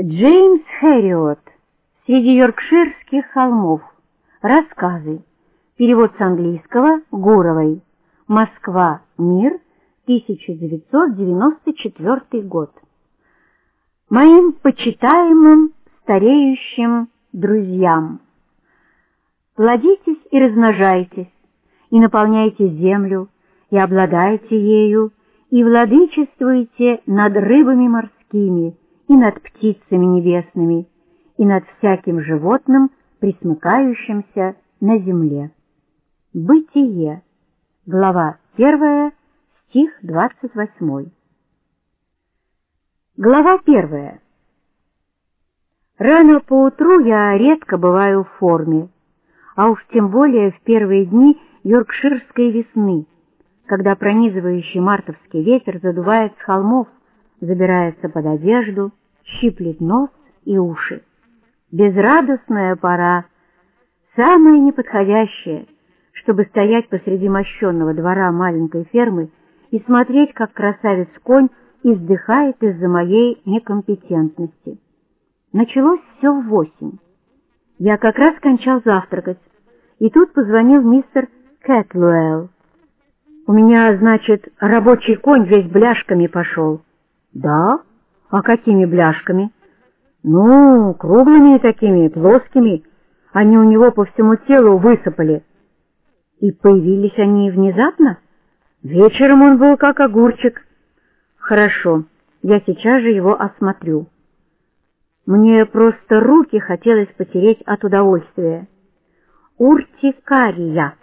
Джеймс Хэриот. Среди йоркширских холмов. Рассказы. Перевод с английского Гуровой. Москва. Мир. 1994 год. Моим почитаемым стареющим друзьям. Плодитесь и размножайтесь, и наполняйте землю, и обладайте ею, и владычествуйте над рыбами морскими, и над птицами небесными, и над всяким животным, присмыкающимся на земле. Бытие. Глава 1, стих 28. Глава 1. Рано поутру я редко бываю в форме, а уж тем более в первые дни йоркширской весны, когда пронизывающий мартовский ветер задувает с холмов, забирается под одежду, щиплет нос и уши. Безрадостная пора, самая неподходящая, чтобы стоять посреди мощенного двора маленькой фермы и смотреть, как красавец-конь издыхает из-за моей некомпетентности. Началось все в восемь. Я как раз кончал завтракать, и тут позвонил мистер Кэтлуэлл. «У меня, значит, рабочий конь весь бляшками пошел». «Да? А какими бляшками?» «Ну, круглыми такими, плоскими. Они у него по всему телу высыпали». «И появились они внезапно?» «Вечером он был как огурчик». «Хорошо, я сейчас же его осмотрю». Мне просто руки хотелось потереть от удовольствия. Уртикария.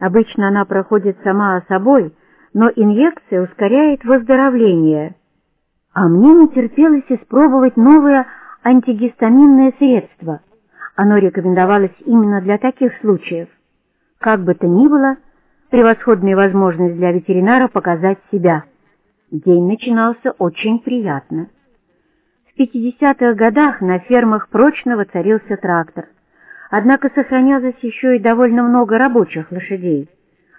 Обычно она проходит сама собой, но инъекция ускоряет выздоровление. А мне не терпелось испробовать новое антигистаминное средство. Оно рекомендовалось именно для таких случаев. Как бы то ни было, превосходная возможность для ветеринара показать себя. День начинался очень приятно. В 50-х годах на фермах прочно воцарился трактор. Однако сохранялось еще и довольно много рабочих лошадей.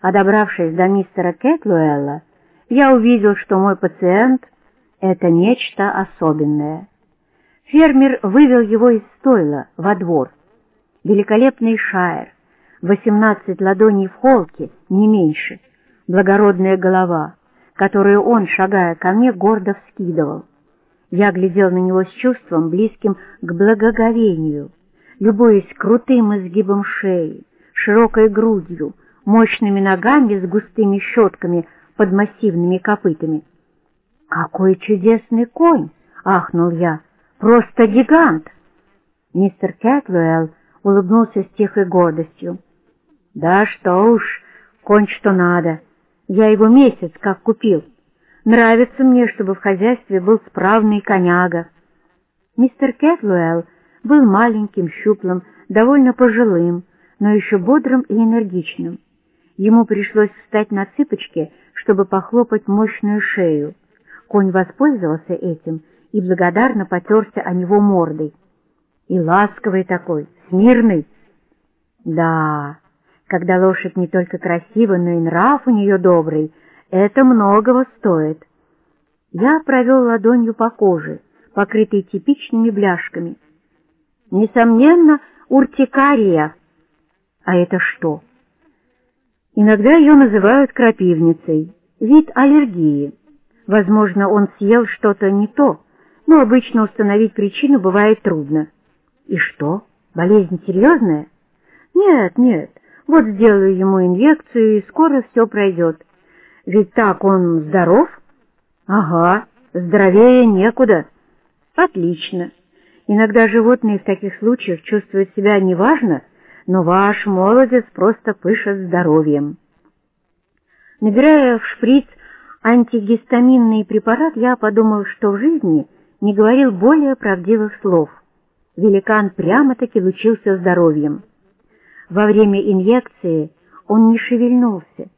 А добравшись до мистера Кэтлуэлла, я увидел, что мой пациент — это нечто особенное. Фермер вывел его из стойла во двор. Великолепный шайер, восемнадцать ладоней в холке, не меньше, благородная голова, которую он, шагая ко мне, гордо вскидывал. Я глядел на него с чувством, близким к благоговению — любуясь крутым изгибом шеи, широкой грудью, мощными ногами с густыми щетками под массивными копытами. «Какой чудесный конь!» — ахнул я. «Просто гигант!» Мистер Кэтлуэлл улыбнулся с тихой гордостью. «Да что уж, конь что надо. Я его месяц как купил. Нравится мне, чтобы в хозяйстве был справный коняга». Мистер Кэтлуэлл был маленьким, щуплым, довольно пожилым, но еще бодрым и энергичным. Ему пришлось встать на цыпочки, чтобы похлопать мощную шею. Конь воспользовался этим и благодарно потерся о него мордой. И ласковый такой, смирный. Да, когда лошадь не только красива, но и нрав у нее добрый, это многого стоит. Я провел ладонью по коже, покрытой типичными бляшками, Несомненно, уртикария. А это что? Иногда ее называют крапивницей, вид аллергии. Возможно, он съел что-то не то, но обычно установить причину бывает трудно. И что, болезнь серьезная? Нет, нет, вот сделаю ему инъекцию, и скоро все пройдет. Ведь так он здоров? Ага, здоровее некуда. Отлично. Иногда животные в таких случаях чувствуют себя неважно, но ваш молодец просто пышет здоровьем. Набирая в шприц антигистаминный препарат, я подумал, что в жизни не говорил более правдивых слов. Великан прямо-таки лучился здоровьем. Во время инъекции он не шевельнулся.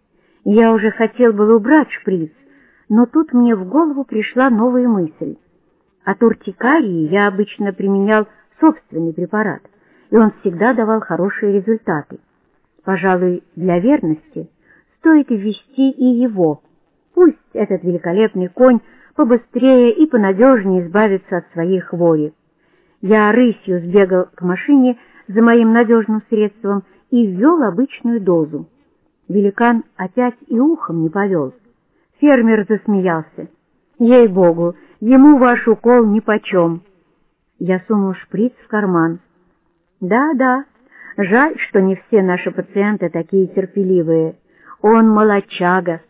Я уже хотел был убрать шприц, но тут мне в голову пришла новая мысль. От уртикарии я обычно применял собственный препарат, и он всегда давал хорошие результаты. Пожалуй, для верности стоит ввести и его. Пусть этот великолепный конь побыстрее и понадежнее избавится от своей хвори. Я рысью сбегал к машине за моим надежным средством и ввел обычную дозу. Великан опять и ухом не повел. Фермер засмеялся. «Ей-богу, ему ваш укол нипочем!» Я сунул шприц в карман. «Да-да, жаль, что не все наши пациенты такие терпеливые. Он молочага».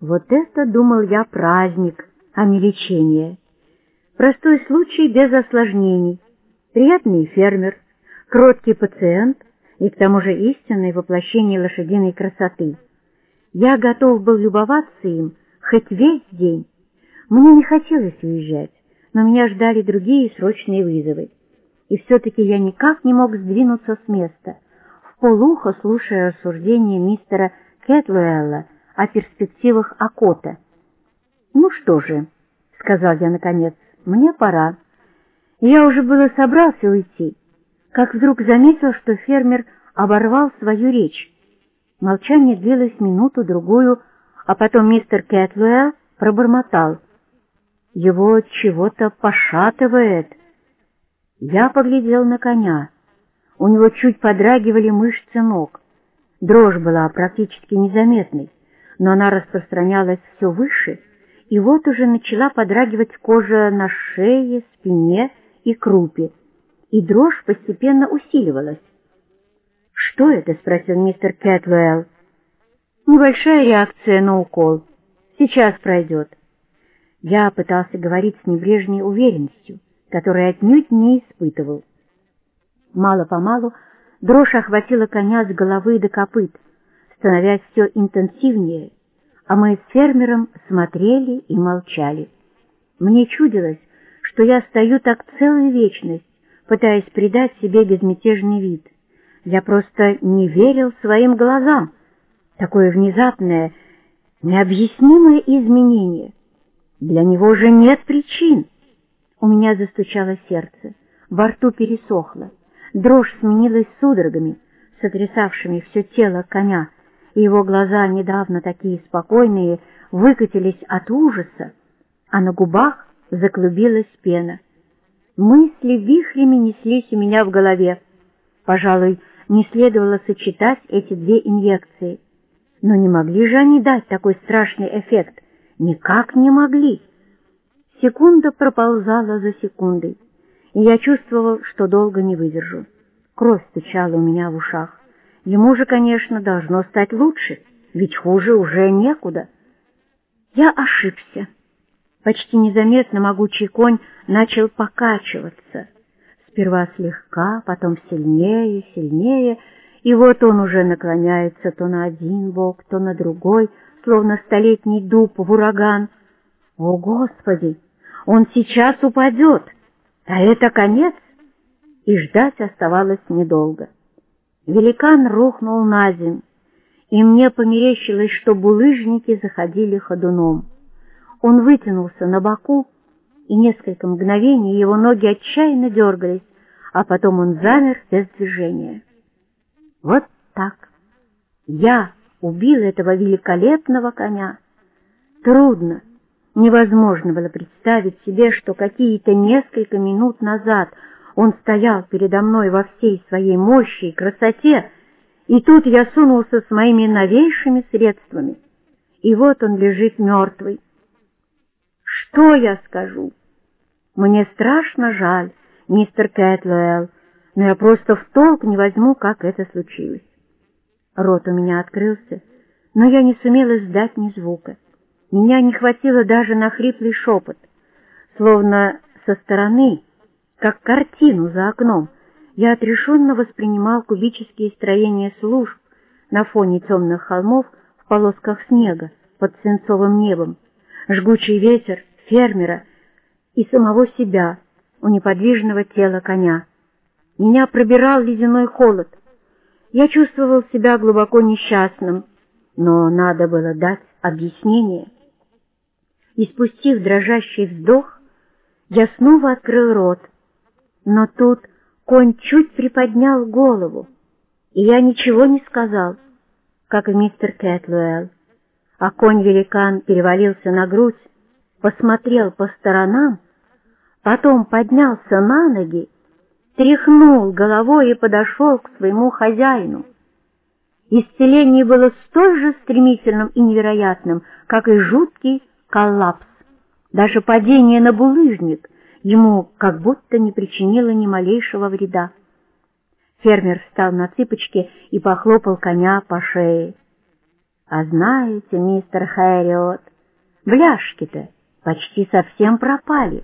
Вот это, думал я, праздник, а не лечение. Простой случай без осложнений. Приятный фермер, кроткий пациент и к тому же истинное воплощение лошадиной красоты. Я готов был любоваться им хоть весь день. Мне не хотелось уезжать, но меня ждали другие срочные вызовы. И все-таки я никак не мог сдвинуться с места, в полухо слушая рассуждения мистера Кэтлуэлла о перспективах Акота. «Ну что же», — сказал я наконец, — «мне пора». Я уже было собрался уйти, как вдруг заметил, что фермер оборвал свою речь. Молчание длилось минуту-другую, а потом мистер Кэтлуэлл пробормотал. Его чего-то пошатывает. Я поглядел на коня. У него чуть подрагивали мышцы ног. Дрожь была практически незаметной, но она распространялась все выше, и вот уже начала подрагивать кожа на шее, спине и крупе, и дрожь постепенно усиливалась. «Что это?» — спросил мистер Кэтвелл. «Небольшая реакция на укол. Сейчас пройдет». Я пытался говорить с небрежной уверенностью, которой отнюдь не испытывал. Мало-помалу дрожь охватила коня с головы до копыт, становясь все интенсивнее, а мы с фермером смотрели и молчали. Мне чудилось, что я стою так целую вечность, пытаясь придать себе безмятежный вид. Я просто не верил своим глазам. Такое внезапное, необъяснимое изменение. Для него же нет причин. У меня застучало сердце, во рту пересохло, дрожь сменилась судорогами, сотрясавшими все тело коня, его глаза, недавно такие спокойные, выкатились от ужаса, а на губах заклубилась пена. Мысли вихрями неслись у меня в голове. Пожалуй, не следовало сочетать эти две инъекции. Но не могли же они дать такой страшный эффект? Никак не могли. Секунда проползала за секундой, и я чувствовал, что долго не выдержу. Кровь стучала у меня в ушах. Ему же, конечно, должно стать лучше, ведь хуже уже некуда. Я ошибся. Почти незаметно могучий конь начал покачиваться. Сперва слегка, потом сильнее, сильнее, и вот он уже наклоняется то на один бок, то на другой, словно столетний дуб в ураган. О, Господи! Он сейчас упадет, а это конец! И ждать оставалось недолго. Великан рухнул на землю, и мне померещилось, что булыжники заходили ходуном. Он вытянулся на боку, и несколько мгновений его ноги отчаянно дергались, а потом он замер без движения. Вот так. Я убил этого великолепного коня. Трудно, невозможно было представить себе, что какие-то несколько минут назад он стоял передо мной во всей своей мощи и красоте, и тут я сунулся с моими новейшими средствами, и вот он лежит мертвый. Что я скажу? Мне страшно жаль, мистер Кэтлуэлл, но я просто в толк не возьму, как это случилось. Рот у меня открылся, но я не сумела издать ни звука. Меня не хватило даже на хриплый шепот, словно со стороны как картину за окном, я отрешенно воспринимал кубические строения служб на фоне темных холмов в полосках снега под свинцовым небом, жгучий ветер фермера и самого себя у неподвижного тела коня. Меня пробирал ледяной холод. Я чувствовал себя глубоко несчастным, но надо было дать объяснение. И спустив дрожащий вздох, я снова открыл рот — но тут конь чуть приподнял голову, и я ничего не сказал, как и мистер Кэтлуэлл. А конь-великан перевалился на грудь, посмотрел по сторонам, потом поднялся на ноги, тряхнул головой и подошел к своему хозяину. Исцеление было столь же стремительным и невероятным, как и жуткий коллапс. Даже падение на булыжник ему как будто не причинило ни малейшего вреда. Фермер встал на цыпочки и похлопал коня по шее. — А знаете, мистер Хэриот, бляшки-то почти совсем пропали.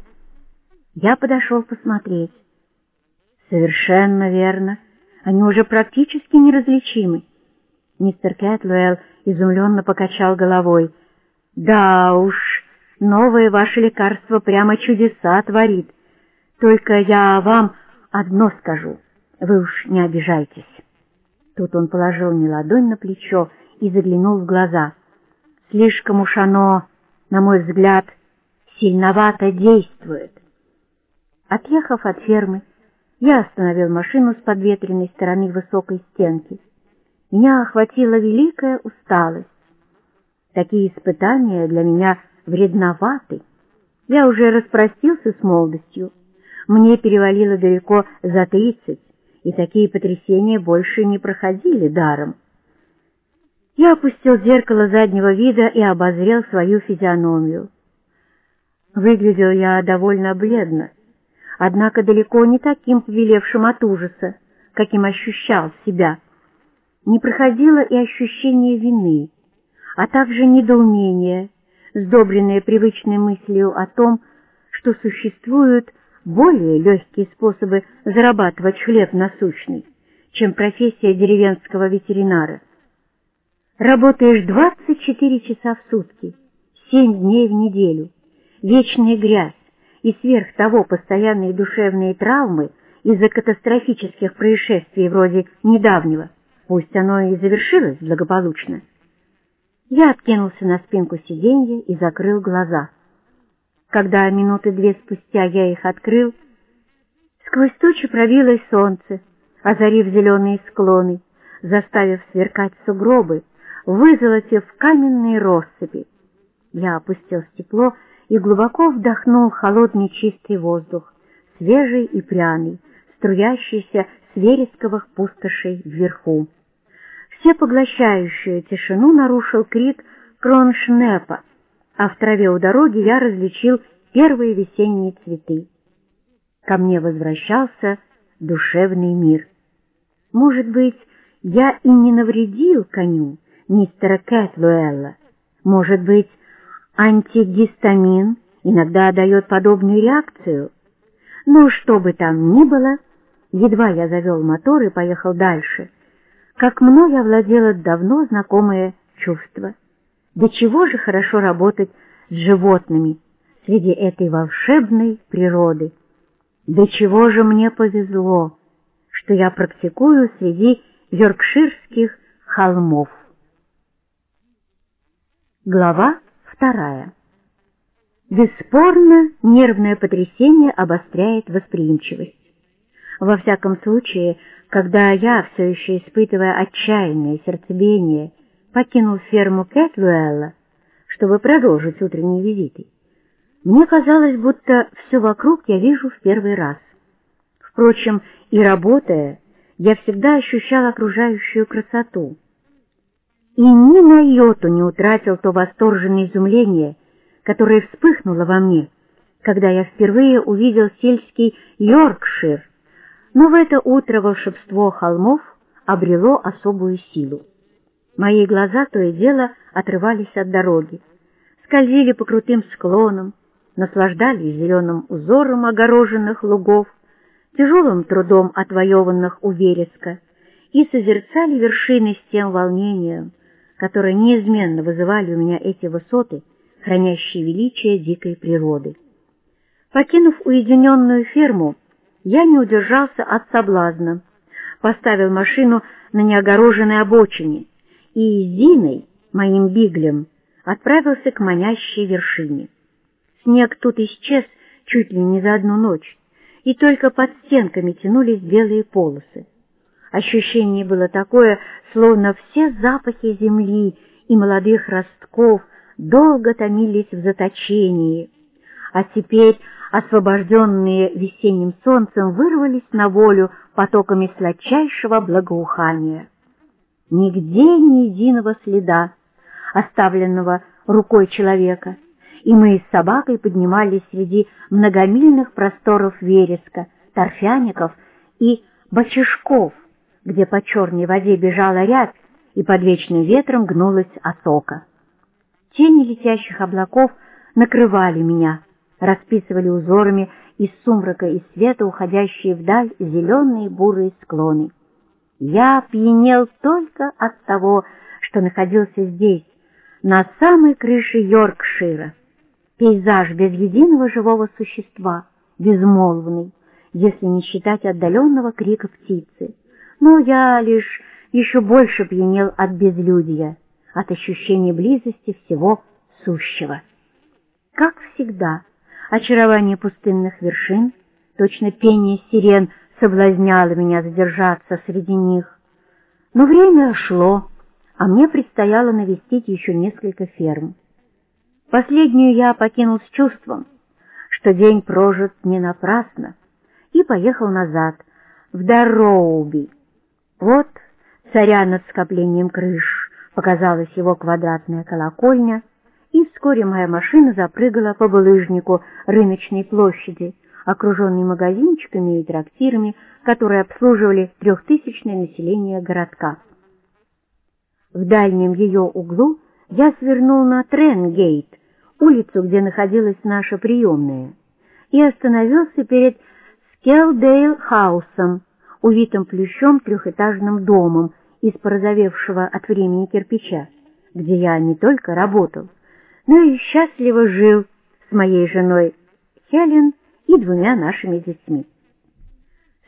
Я подошел посмотреть. Совершенно верно, они уже практически неразличимы. Мистер Кэтлуэлл изумленно покачал головой. «Да уж, новое ваше лекарство прямо чудеса творит. Только я вам одно скажу, вы уж не обижайтесь». Тут он положил мне ладонь на плечо и заглянул в глаза. «Слишком уж оно, на мой взгляд, сильновато действует». Отъехав от фермы, я остановил машину с подветренной стороны высокой стенки меня охватила великая усталость. Такие испытания для меня вредноваты. Я уже распростился с молодостью. Мне перевалило далеко за тридцать, и такие потрясения больше не проходили даром. Я опустил зеркало заднего вида и обозрел свою физиономию. Выглядел я довольно бледно, однако далеко не таким повелевшим от ужаса, каким ощущал себя не проходило и ощущение вины, а также недоумение, сдобренное привычной мыслью о том, что существуют более легкие способы зарабатывать хлеб насущный, чем профессия деревенского ветеринара. Работаешь 24 часа в сутки, 7 дней в неделю, вечная грязь и сверх того постоянные душевные травмы из-за катастрофических происшествий вроде недавнего – Пусть оно и завершилось благополучно. Я откинулся на спинку сиденья и закрыл глаза. Когда минуты две спустя я их открыл, сквозь тучи пробилось солнце, озарив зеленые склоны, заставив сверкать сугробы, вызолотив каменные россыпи. Я опустил стекло и глубоко вдохнул холодный чистый воздух, свежий и пряный, струящийся с вересковых пустошей вверху. Всепоглощающую тишину нарушил крик кроншнепа, а в траве у дороги я различил первые весенние цветы. Ко мне возвращался душевный мир. Может быть, я и не навредил коню мистера Кэтлуэлла. Может быть, антигистамин иногда дает подобную реакцию. Но что бы там ни было, едва я завел мотор и поехал дальше — как мной овладело давно знакомое чувство. До чего же хорошо работать с животными среди этой волшебной природы. До чего же мне повезло, что я практикую среди йоркширских холмов. Глава вторая. Бесспорно, нервное потрясение обостряет восприимчивость. Во всяком случае, когда я, все еще испытывая отчаянное сердцебиение, покинул ферму Кэтлуэлла, чтобы продолжить утренние визиты, мне казалось, будто все вокруг я вижу в первый раз. Впрочем, и работая, я всегда ощущал окружающую красоту. И ни на йоту не утратил то восторженное изумление, которое вспыхнуло во мне, когда я впервые увидел сельский Йоркшир, но в это утро волшебство холмов обрело особую силу. Мои глаза то и дело отрывались от дороги, скользили по крутым склонам, наслаждались зеленым узором огороженных лугов, тяжелым трудом отвоеванных у вереска и созерцали вершины с тем волнением, которое неизменно вызывали у меня эти высоты, хранящие величие дикой природы. Покинув уединенную ферму, я не удержался от соблазна, поставил машину на неогороженной обочине и Зиной, моим биглем, отправился к манящей вершине. Снег тут исчез чуть ли не за одну ночь, и только под стенками тянулись белые полосы. Ощущение было такое, словно все запахи земли и молодых ростков долго томились в заточении, а теперь освобожденные весенним солнцем, вырвались на волю потоками сладчайшего благоухания. Нигде ни единого следа, оставленного рукой человека, и мы с собакой поднимались среди многомильных просторов вереска, торфяников и бочишков, где по черной воде бежала рябь и под вечным ветром гнулась осока. Тени летящих облаков накрывали меня, расписывали узорами из сумрака и света уходящие вдаль зеленые бурые склоны. Я пьянел только от того, что находился здесь, на самой крыше Йоркшира. Пейзаж без единого живого существа, безмолвный, если не считать отдаленного крика птицы. Но я лишь еще больше пьянел от безлюдья, от ощущения близости всего сущего. Как всегда, очарование пустынных вершин, точно пение сирен соблазняло меня задержаться среди них. Но время шло, а мне предстояло навестить еще несколько ферм. Последнюю я покинул с чувством, что день прожит не напрасно, и поехал назад, в Дарроуби. Вот, царя над скоплением крыш, показалась его квадратная колокольня, и вскоре моя машина запрыгала по булыжнику рыночной площади, окруженной магазинчиками и трактирами, которые обслуживали трехтысячное население городка. В дальнем ее углу я свернул на Тренгейт, улицу, где находилась наша приемная, и остановился перед Скелдейл-хаусом, увитым плющом трехэтажным домом из порозовевшего от времени кирпича, где я не только работал, но и счастливо жил с моей женой Хелен и двумя нашими детьми.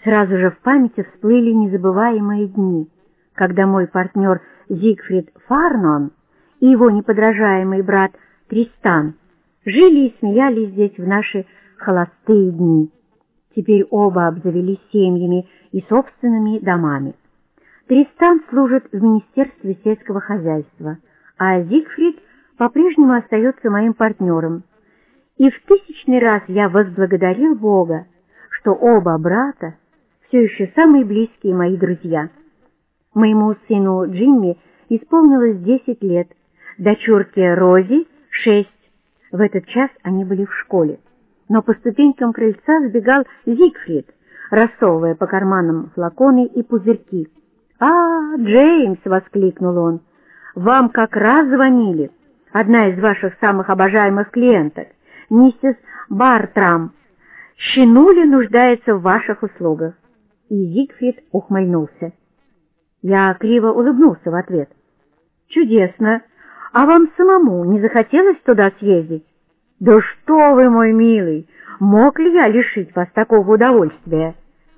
Сразу же в памяти всплыли незабываемые дни, когда мой партнер Зигфрид Фарнон и его неподражаемый брат Тристан жили и смеялись здесь в наши холостые дни. Теперь оба обзавелись семьями и собственными домами. Тристан служит в Министерстве сельского хозяйства, а Зигфрид по-прежнему остается моим партнером. И в тысячный раз я возблагодарил Бога, что оба брата все еще самые близкие мои друзья. Моему сыну Джимми исполнилось 10 лет, дочурке Рози — 6. В этот час они были в школе но по ступенькам крыльца сбегал Зигфрид, рассовывая по карманам флаконы и пузырьки. «А, Джеймс!» — воскликнул он. «Вам как раз звонили. Одна из ваших самых обожаемых клиенток, миссис Бартрам. Щенули нуждается в ваших услугах». И Зигфрид ухмыльнулся. Я криво улыбнулся в ответ. «Чудесно! А вам самому не захотелось туда съездить?» «Да что вы, мой милый! Мог ли я лишить вас такого удовольствия?»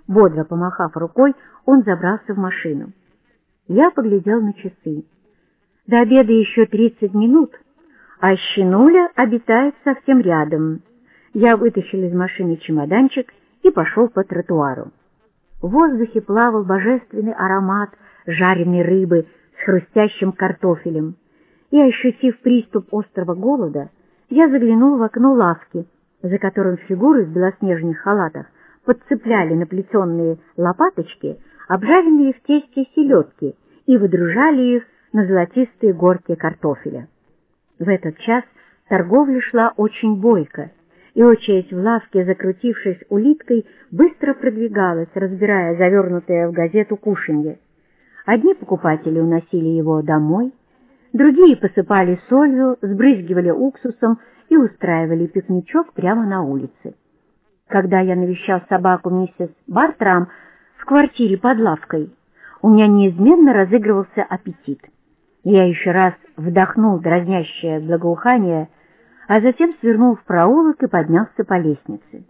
Бодро помахав рукой, он забрался в машину. Я поглядел на часы. До обеда еще тридцать минут, а щенуля обитает совсем рядом. Я вытащил из машины чемоданчик и пошел по тротуару. В воздухе плавал божественный аромат жареной рыбы с хрустящим картофелем, и, ощутив приступ острого голода, я заглянул в окно лавки, за которым фигуры в белоснежных халатах подцепляли на плетенные лопаточки обжаренные в тесте селедки и выдружали их на золотистые горки картофеля. В этот час торговля шла очень бойко, и очередь в лавке, закрутившись улиткой, быстро продвигалась, разбирая завернутое в газету кушанье. Одни покупатели уносили его домой, Другие посыпали солью, сбрызгивали уксусом и устраивали пикничок прямо на улице. Когда я навещал собаку миссис Бартрам в квартире под лавкой, у меня неизменно разыгрывался аппетит. Я еще раз вдохнул дразнящее благоухание, а затем свернул в проулок и поднялся по лестнице.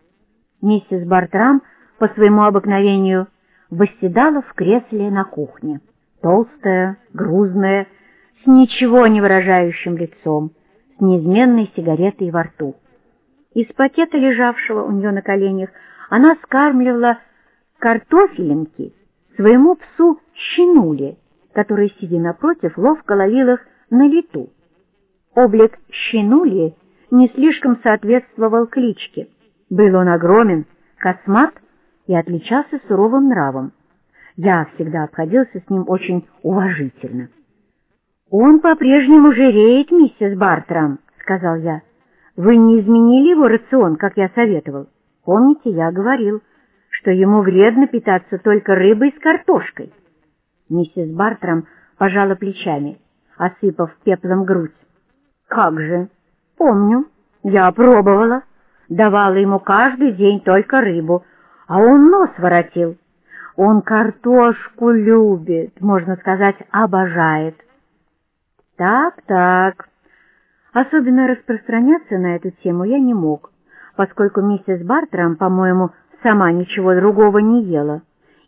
Миссис Бартрам по своему обыкновению восседала в кресле на кухне, толстая, грузная, с ничего не выражающим лицом, с неизменной сигаретой во рту. Из пакета, лежавшего у нее на коленях, она скармливала картофелинки своему псу Щенуле, который, сидя напротив, ловко ловил их на лету. Облик Щенули не слишком соответствовал кличке. Был он огромен, космат и отличался суровым нравом. Я всегда обходился с ним очень уважительно. «Он по-прежнему жиреет, миссис Бартрам», — сказал я. «Вы не изменили его рацион, как я советовал? Помните, я говорил, что ему вредно питаться только рыбой с картошкой?» Миссис Бартрам пожала плечами, осыпав пеплом грудь. «Как же? Помню. Я пробовала. Давала ему каждый день только рыбу, а он нос воротил. Он картошку любит, можно сказать, обожает. Так-так. Особенно распространяться на эту тему я не мог, поскольку миссис Бартрам, по-моему, сама ничего другого не ела,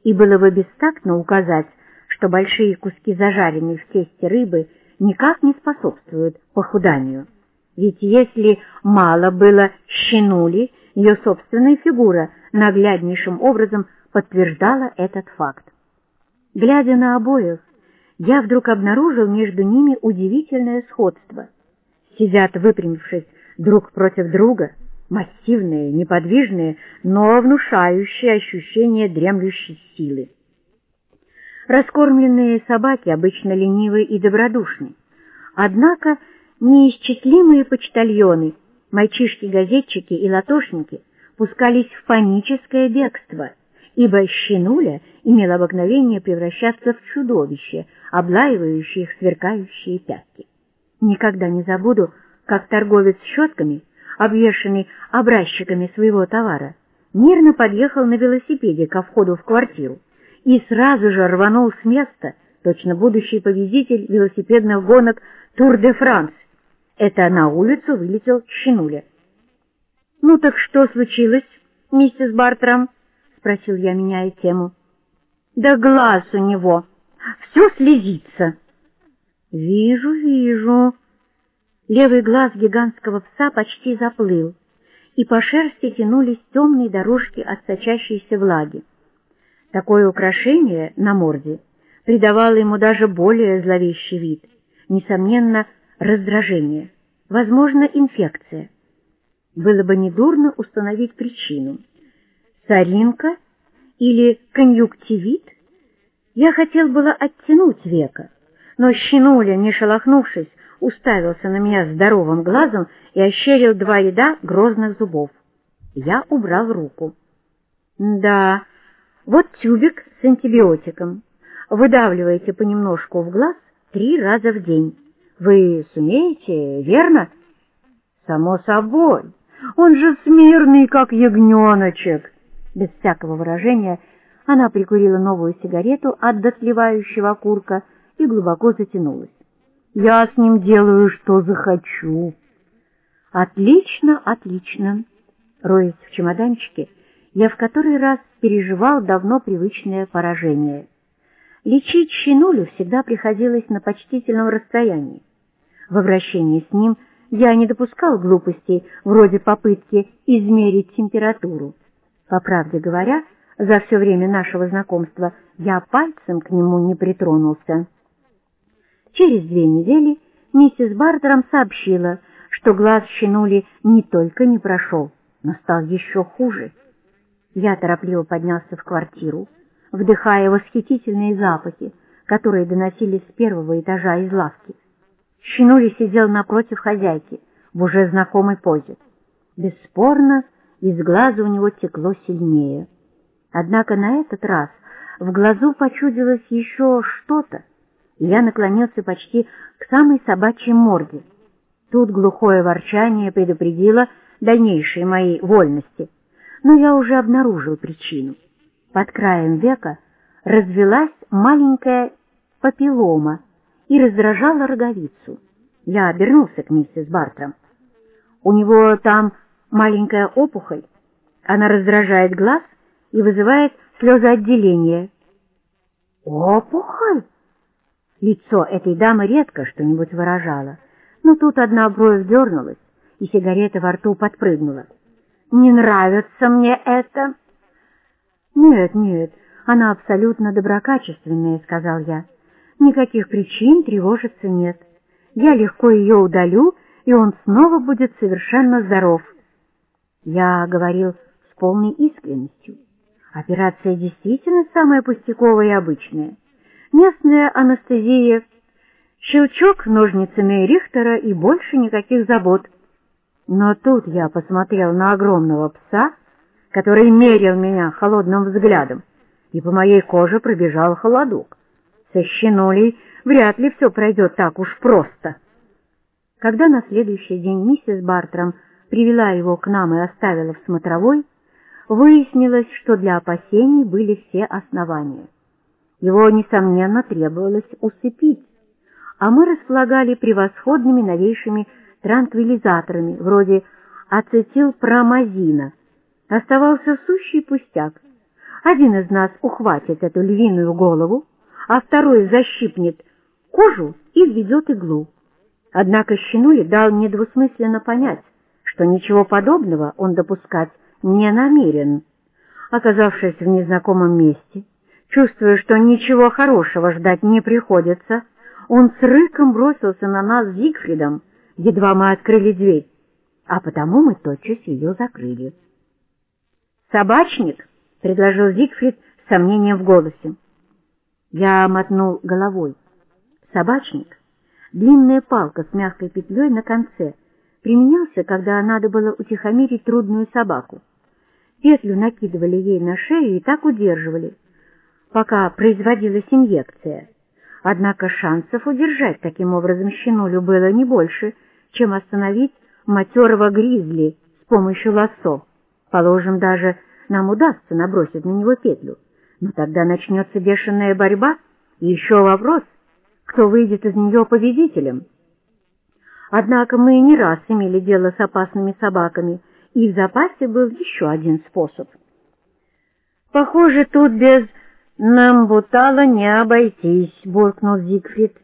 и было бы бестактно указать, что большие куски зажаренной в тесте рыбы никак не способствуют похуданию. Ведь если мало было щенули, ее собственная фигура нагляднейшим образом подтверждала этот факт. Глядя на обоих, я вдруг обнаружил между ними удивительное сходство. Сидят, выпрямившись друг против друга, массивные, неподвижные, но внушающие ощущение дремлющей силы. Раскормленные собаки обычно ленивы и добродушны, однако неисчислимые почтальоны, мальчишки-газетчики и латошники пускались в паническое бегство, ибо щенуля имел обыкновение превращаться в чудовище, облаивающее их сверкающие пятки. Никогда не забуду, как торговец щетками, обвешанный образчиками своего товара, мирно подъехал на велосипеде ко входу в квартиру и сразу же рванул с места, точно будущий победитель велосипедных гонок Тур-де-Франс. Это на улицу вылетел Щенуля. «Ну так что случилось, миссис Бартрам?» — спросил я, меняя тему. «Да глаз у него, все слезится». «Вижу, вижу». Левый глаз гигантского пса почти заплыл, и по шерсти тянулись темные дорожки от сочащейся влаги. Такое украшение на морде придавало ему даже более зловещий вид, несомненно, раздражение, возможно, инфекция. Было бы недурно установить причину. Соринка или конъюнктивит? Я хотел было оттянуть века, но щенуля, не шелохнувшись, уставился на меня здоровым глазом и ощерил два ряда грозных зубов. Я убрал руку. Да, вот тюбик с антибиотиком. Выдавливаете понемножку в глаз три раза в день. Вы сумеете, верно? Само собой. Он же смирный, как ягненочек. Без всякого выражения она прикурила новую сигарету от дотлевающего окурка и глубоко затянулась. Я с ним делаю, что захочу. Отлично, отлично. Роясь в чемоданчике, я в который раз переживал давно привычное поражение. Лечить щенулю всегда приходилось на почтительном расстоянии. В обращении с ним я не допускал глупостей, вроде попытки измерить температуру. По правде говоря, за все время нашего знакомства я пальцем к нему не притронулся. Через две недели миссис Бартером сообщила, что глаз щенули не только не прошел, но стал еще хуже. Я торопливо поднялся в квартиру, вдыхая восхитительные запахи, которые доносились с первого этажа из лавки. Щенули сидел напротив хозяйки в уже знакомой позе. Бесспорно, из глаза у него текло сильнее. Однако на этот раз в глазу почудилось еще что-то, и я наклонился почти к самой собачьей морде. Тут глухое ворчание предупредило дальнейшие мои вольности — но я уже обнаружил причину. Под краем века развелась маленькая папиллома и раздражала роговицу. Я обернулся к миссис Бартрам. У него там маленькая опухоль, она раздражает глаз и вызывает слезоотделение. Опухоль? Лицо этой дамы редко что-нибудь выражало, но тут одна бровь дернулась, и сигарета во рту подпрыгнула. Не нравится мне это. Нет, нет, она абсолютно доброкачественная, сказал я. Никаких причин тревожиться нет. Я легко ее удалю, и он снова будет совершенно здоров. Я говорил с полной искренностью. Операция действительно самая пустяковая и обычная. Местная анестезия, щелчок ножницами Рихтера и больше никаких забот. Но тут я посмотрел на огромного пса, который мерил меня холодным взглядом, и по моей коже пробежал холодок. Со щенулей вряд ли все пройдет так уж просто. Когда на следующий день миссис Бартрам привела его к нам и оставила в смотровой, выяснилось, что для опасений были все основания. Его, несомненно, требовалось усыпить, а мы располагали превосходными новейшими транквилизаторами, вроде ацетилпромазина. Оставался сущий пустяк. Один из нас ухватит эту львиную голову, а второй защипнет кожу и введет иглу. Однако Щенули дал недвусмысленно понять, что ничего подобного он допускать не намерен. Оказавшись в незнакомом месте, чувствуя, что ничего хорошего ждать не приходится, он с рыком бросился на нас с Зигфридом, едва мы открыли дверь, а потому мы тотчас ее закрыли. «Собачник!» — предложил Зигфрид с сомнением в голосе. Я мотнул головой. Собачник, длинная палка с мягкой петлей на конце, применялся, когда надо было утихомирить трудную собаку. Петлю накидывали ей на шею и так удерживали, пока производилась инъекция. Однако шансов удержать таким образом щенулю было не больше, чем остановить матерого гризли с помощью лассо. Положим, даже нам удастся набросить на него петлю. Но тогда начнется бешеная борьба, и еще вопрос, кто выйдет из нее победителем. Однако мы не раз имели дело с опасными собаками, и в запасе был еще один способ. «Похоже, тут без намбутала не обойтись», — буркнул Зигфрид.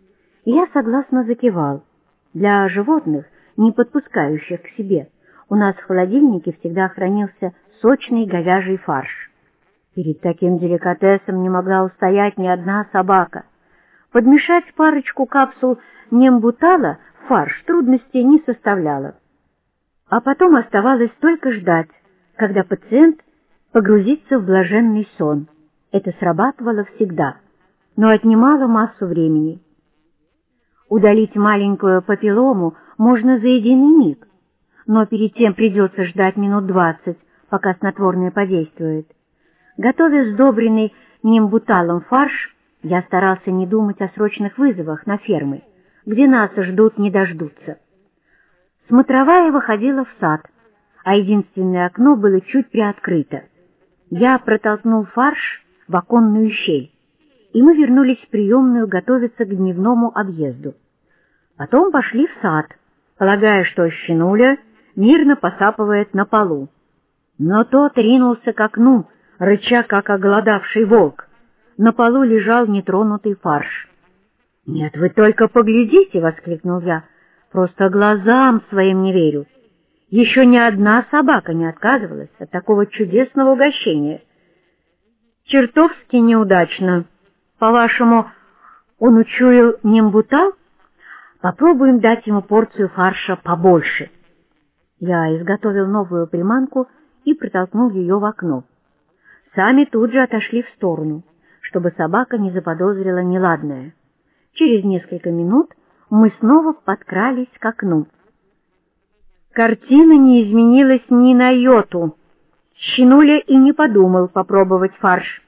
Я согласно закивал. Для животных, не подпускающих к себе, у нас в холодильнике всегда хранился сочный говяжий фарш. Перед таким деликатесом не могла устоять ни одна собака. Подмешать парочку капсул нембутала в фарш трудностей не составляло. А потом оставалось только ждать, когда пациент погрузится в блаженный сон. Это срабатывало всегда, но отнимало массу времени. Удалить маленькую папиллому можно за единый миг, но перед тем придется ждать минут двадцать, пока снотворное подействует. Готовя сдобренный нимбуталом фарш, я старался не думать о срочных вызовах на фермы, где нас ждут не дождутся. Смотровая выходила в сад, а единственное окно было чуть приоткрыто. Я протолкнул фарш в оконную щель, и мы вернулись в приемную готовиться к дневному объезду. Потом пошли в сад, полагая, что щенуля мирно посапывает на полу. Но тот ринулся к окну, рыча, как оголодавший волк. На полу лежал нетронутый фарш. «Нет, вы только поглядите!» — воскликнул я. «Просто глазам своим не верю. Еще ни одна собака не отказывалась от такого чудесного угощения». «Чертовски неудачно. По-вашему, он учуял нембутал? Попробуем дать ему порцию фарша побольше». Я изготовил новую приманку и протолкнул ее в окно. Сами тут же отошли в сторону, чтобы собака не заподозрила неладное. Через несколько минут мы снова подкрались к окну. Картина не изменилась ни на йоту. Щенуля и не подумал попробовать фарш.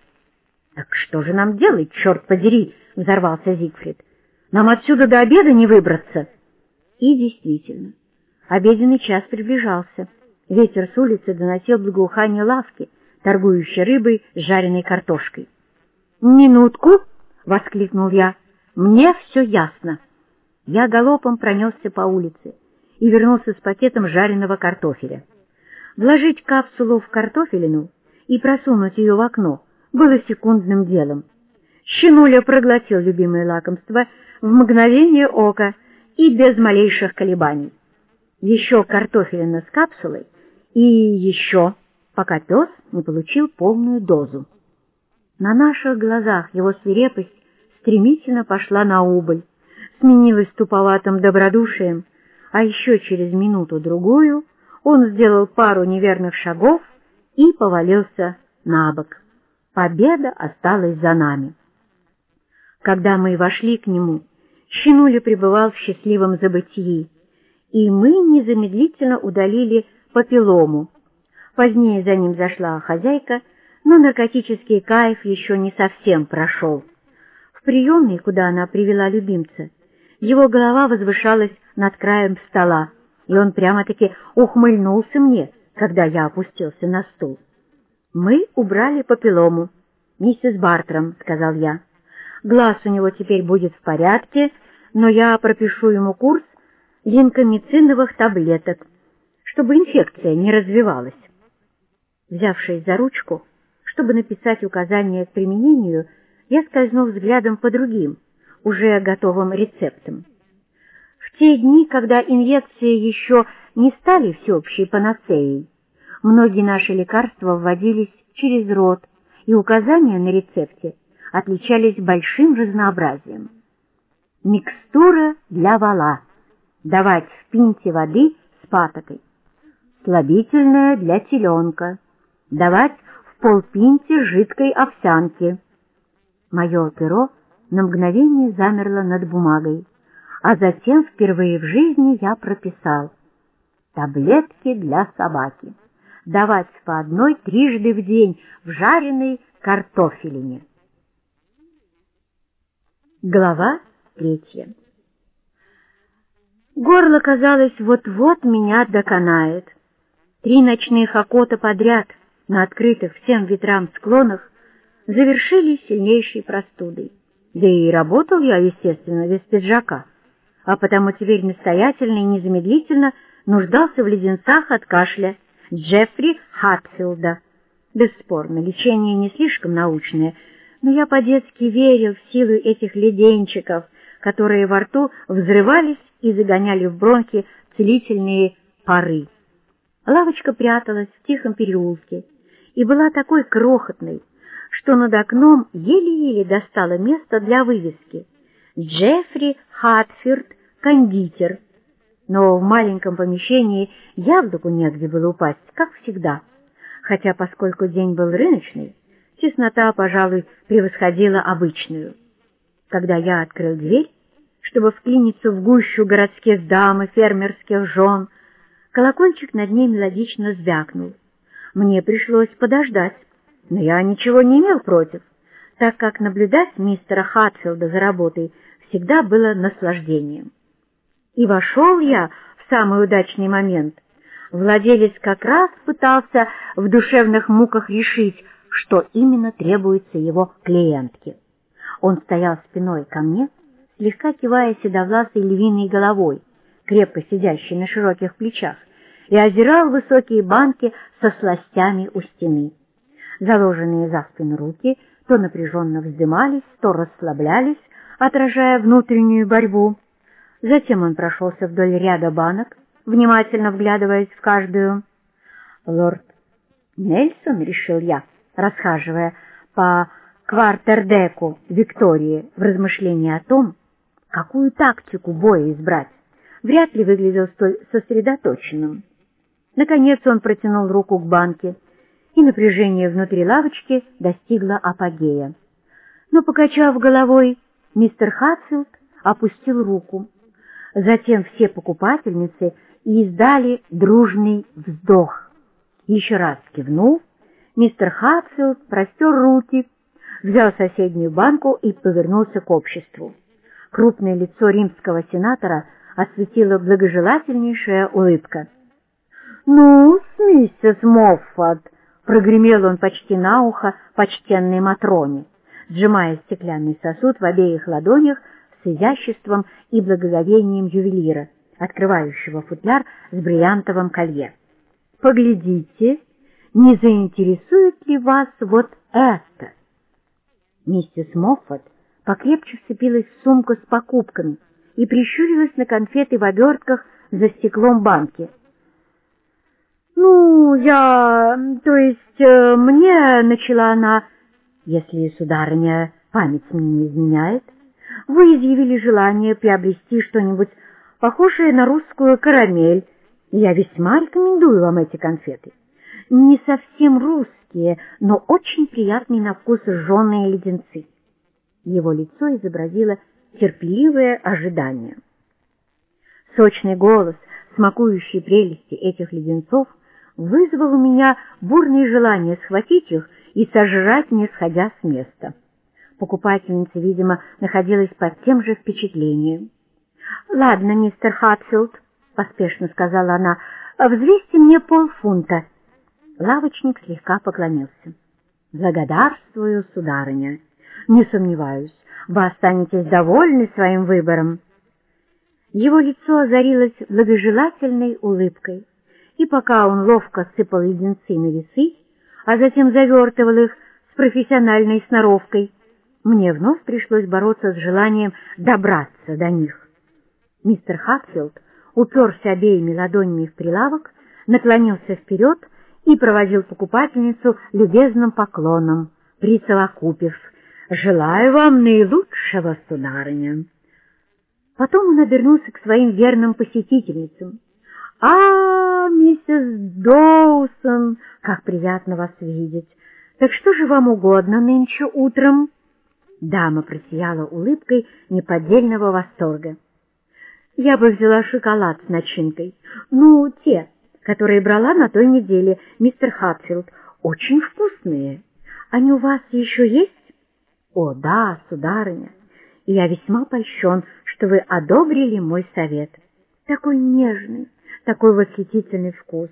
«Так что же нам делать, черт подери?» — взорвался Зигфрид. «Нам отсюда до обеда не выбраться». И действительно, обеденный час приближался. Ветер с улицы доносил благоухание лавки, торгующей рыбой с жареной картошкой. «Минутку!» — воскликнул я. «Мне все ясно!» Я галопом пронесся по улице и вернулся с пакетом жареного картофеля. Вложить капсулу в картофелину и просунуть ее в окно было секундным делом. Щенуля проглотил любимое лакомство в мгновение ока и без малейших колебаний. Еще картофелина с капсулой и еще, пока пес не получил полную дозу. На наших глазах его свирепость стремительно пошла на убыль, сменилась туповатым добродушием, а еще через минуту-другую Он сделал пару неверных шагов и повалился на бок. Победа осталась за нами. Когда мы вошли к нему, Щенуля пребывал в счастливом забытии, и мы незамедлительно удалили папиллому. Позднее за ним зашла хозяйка, но наркотический кайф еще не совсем прошел. В приемной, куда она привела любимца, его голова возвышалась над краем стола, и он прямо-таки ухмыльнулся мне, когда я опустился на стул. «Мы убрали папиллому, миссис Бартром», — сказал я. «Глаз у него теперь будет в порядке, но я пропишу ему курс линкомициновых таблеток, чтобы инфекция не развивалась». Взявшись за ручку, чтобы написать указания к применению, я скользнул взглядом по другим, уже готовым рецептам. В те дни, когда инъекции еще не стали всеобщей панацеей, многие наши лекарства вводились через рот, и указания на рецепте отличались большим разнообразием. Микстура для вала. Давать в пинте воды с патокой. Слабительное для теленка. Давать в полпинте жидкой овсянки. Мое перо на мгновение замерло над бумагой а затем впервые в жизни я прописал таблетки для собаки, давать по одной трижды в день в жареной картофелине. Глава третья Горло, казалось, вот-вот меня доконает. Три ночных окота подряд на открытых всем ветрам склонах завершились сильнейшей простудой. Да и работал я, естественно, без пиджака а потому теперь настоятельно и незамедлительно нуждался в леденцах от кашля Джеффри Хатфилда. Бесспорно, лечение не слишком научное, но я по-детски верил в силу этих леденчиков, которые во рту взрывались и загоняли в бронхи целительные пары. Лавочка пряталась в тихом переулке и была такой крохотной, что над окном еле-еле достало место для вывески. Джеффри Хатфилд кондитер, но в маленьком помещении яблоку негде было упасть, как всегда. Хотя, поскольку день был рыночный, теснота, пожалуй, превосходила обычную. Когда я открыл дверь, чтобы вклиниться в гущу городских дам и фермерских жен, колокольчик над ней мелодично звякнул. Мне пришлось подождать, но я ничего не имел против, так как наблюдать мистера Хатфилда за работой всегда было наслаждением. И вошел я в самый удачный момент. Владелец как раз пытался в душевных муках решить, что именно требуется его клиентке. Он стоял спиной ко мне, слегка кивая седовласой львиной головой, крепко сидящей на широких плечах, и озирал высокие банки со сластями у стены. Заложенные за спину руки то напряженно вздымались, то расслаблялись, отражая внутреннюю борьбу. Затем он прошелся вдоль ряда банок, внимательно вглядываясь в каждую. «Лорд Нельсон», — решил я, расхаживая по квартердеку Виктории в размышлении о том, какую тактику боя избрать, вряд ли выглядел столь сосредоточенным. Наконец он протянул руку к банке, и напряжение внутри лавочки достигло апогея. Но, покачав головой, мистер Хатфилд опустил руку. Затем все покупательницы издали дружный вздох. Еще раз кивнув, мистер Хатфилд простер руки, взял соседнюю банку и повернулся к обществу. Крупное лицо римского сенатора осветила благожелательнейшая улыбка. «Ну, миссис Моффат!» — прогремел он почти на ухо почтенной Матроне, сжимая стеклянный сосуд в обеих ладонях с изяществом и благоговением ювелира, открывающего футляр с бриллиантовым колье. «Поглядите, не заинтересует ли вас вот это?» Миссис Моффат покрепче вцепилась в сумку с покупками и прищурилась на конфеты в обертках за стеклом банки. «Ну, я... то есть э, мне...» — начала она. «Если, сударыня, память мне не изменяет, вы изъявили желание приобрести что-нибудь похожее на русскую карамель Я весьма рекомендую вам эти конфеты. Не совсем русские, но очень приятные на вкус жженые леденцы. Его лицо изобразило терпеливое ожидание. Сочный голос, смакующий прелести этих леденцов, вызвал у меня бурное желание схватить их и сожрать, не сходя с места. Покупательница, видимо, находилась под тем же впечатлением. «Ладно, мистер Хатфилд», — поспешно сказала она, — «взвесьте мне полфунта». Лавочник слегка поклонился. «Благодарствую, сударыня. Не сомневаюсь, вы останетесь довольны своим выбором». Его лицо озарилось благожелательной улыбкой, и пока он ловко сыпал леденцы на весы, а затем завертывал их с профессиональной сноровкой, мне вновь пришлось бороться с желанием добраться до них. Мистер Хатфилд уперся обеими ладонями в прилавок, наклонился вперед и проводил покупательницу любезным поклоном, присовокупив «Желаю вам наилучшего, сударыня!» Потом он обернулся к своим верным посетительницам. «А, миссис Доусон, как приятно вас видеть! Так что же вам угодно нынче утром?» Дама просияла улыбкой неподдельного восторга. «Я бы взяла шоколад с начинкой. Ну, те, которые брала на той неделе, мистер Хатфилд, очень вкусные. Они у вас еще есть?» «О, да, сударыня, и я весьма польщен, что вы одобрили мой совет. Такой нежный, такой восхитительный вкус.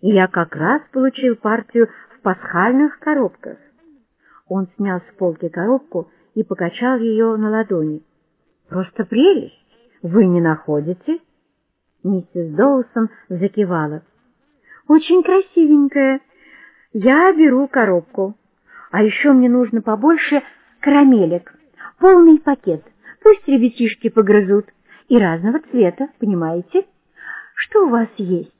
И я как раз получил партию в пасхальных коробках». Он снял с полки коробку и покачал ее на ладони. «Просто прелесть! Вы не находите?» Миссис Доусон закивала. «Очень красивенькая. Я беру коробку. А еще мне нужно побольше карамелек. Полный пакет. Пусть ребятишки погрызут. И разного цвета, понимаете? Что у вас есть?»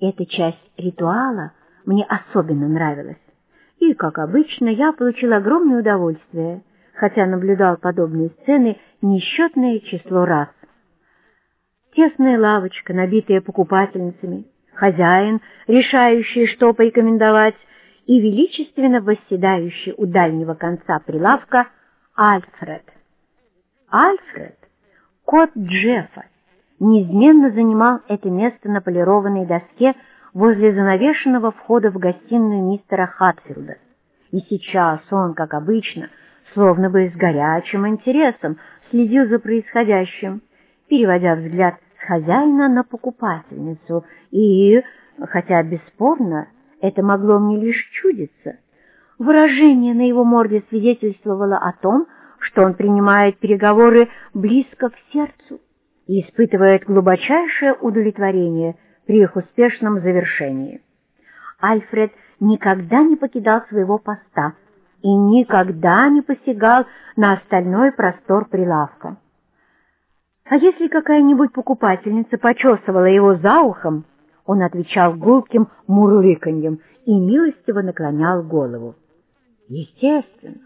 Эта часть ритуала мне особенно нравилась. И, как обычно, я получил огромное удовольствие, хотя наблюдал подобные сцены несчетное число раз. Тесная лавочка, набитая покупательницами, хозяин, решающий, что порекомендовать, и величественно восседающий у дальнего конца прилавка Альфред. Альфред, кот Джеффа, неизменно занимал это место на полированной доске возле занавешенного входа в гостиную мистера Хатфилда. И сейчас он, как обычно, словно бы с горячим интересом следил за происходящим, переводя взгляд с хозяина на покупательницу, и, хотя бесспорно, это могло мне лишь чудиться, выражение на его морде свидетельствовало о том, что он принимает переговоры близко к сердцу и испытывает глубочайшее удовлетворение – при их успешном завершении. Альфред никогда не покидал своего поста и никогда не посягал на остальной простор прилавка. А если какая-нибудь покупательница почесывала его за ухом, он отвечал гулким мурлыканьем и милостиво наклонял голову. Естественно,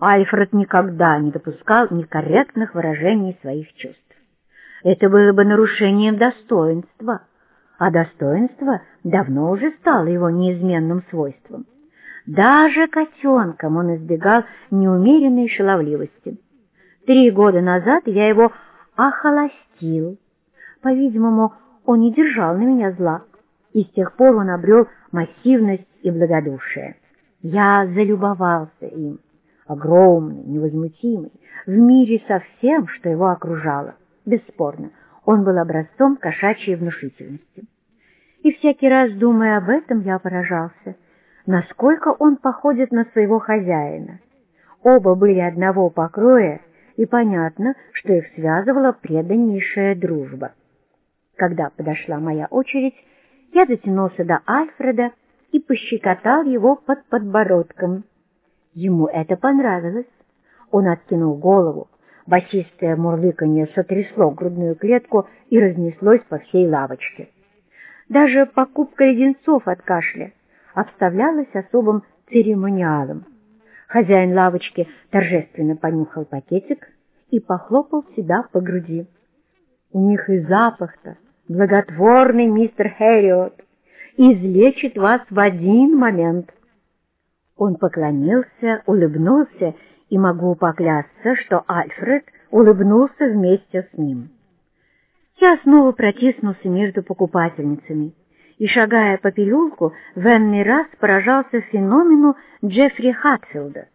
Альфред никогда не допускал некорректных выражений своих чувств. Это было бы нарушением достоинства — а достоинство давно уже стало его неизменным свойством. Даже котенком он избегал неумеренной шаловливости. Три года назад я его охолостил. По-видимому, он не держал на меня зла, и с тех пор он обрел массивность и благодушие. Я залюбовался им, огромный, невозмутимый, в мире со всем, что его окружало. Бесспорно, он был образцом кошачьей внушительности. И всякий раз, думая об этом, я поражался, насколько он походит на своего хозяина. Оба были одного покроя, и понятно, что их связывала преданнейшая дружба. Когда подошла моя очередь, я дотянулся до Альфреда и пощекотал его под подбородком. Ему это понравилось. Он откинул голову, басистое мурлыканье сотрясло грудную клетку и разнеслось по всей лавочке. Даже покупка леденцов от кашля обставлялась особым церемониалом. Хозяин лавочки торжественно понюхал пакетик и похлопал себя по груди. У них и запах-то благотворный мистер Хэриот, излечит вас в один момент. Он поклонился, улыбнулся, и могу поклясться, что Альфред улыбнулся вместе с ним. Я снова протиснулся между покупательницами и, шагая по переулку, в энный раз поражался феномену Джеффри Хатфилда.